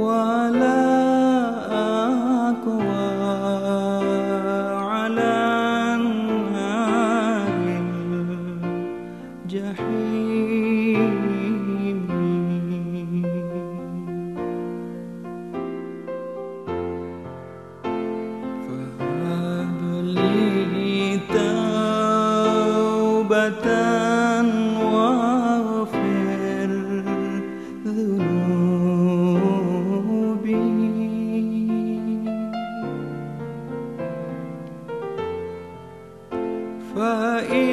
ولا أقوى على نار الجحيم فهب لي توبة e aí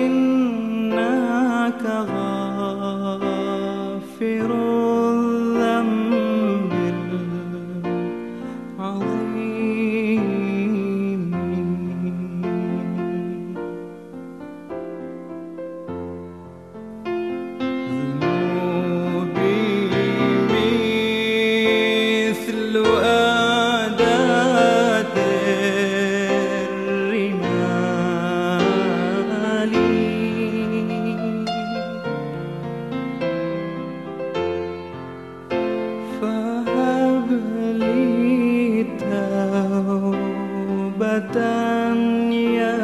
Nhân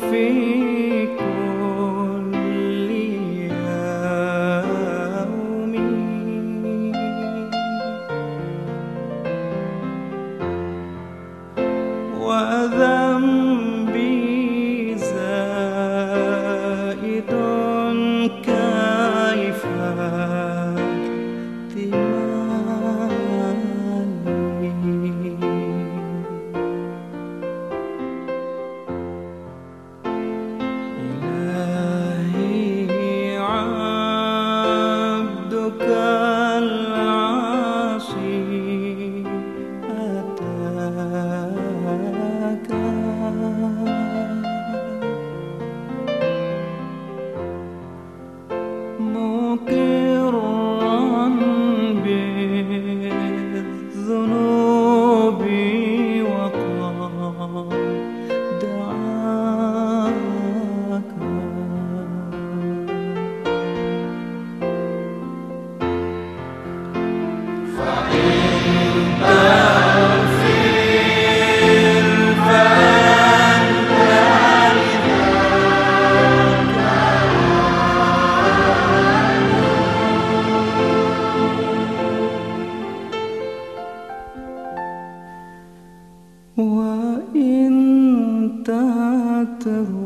feel terror.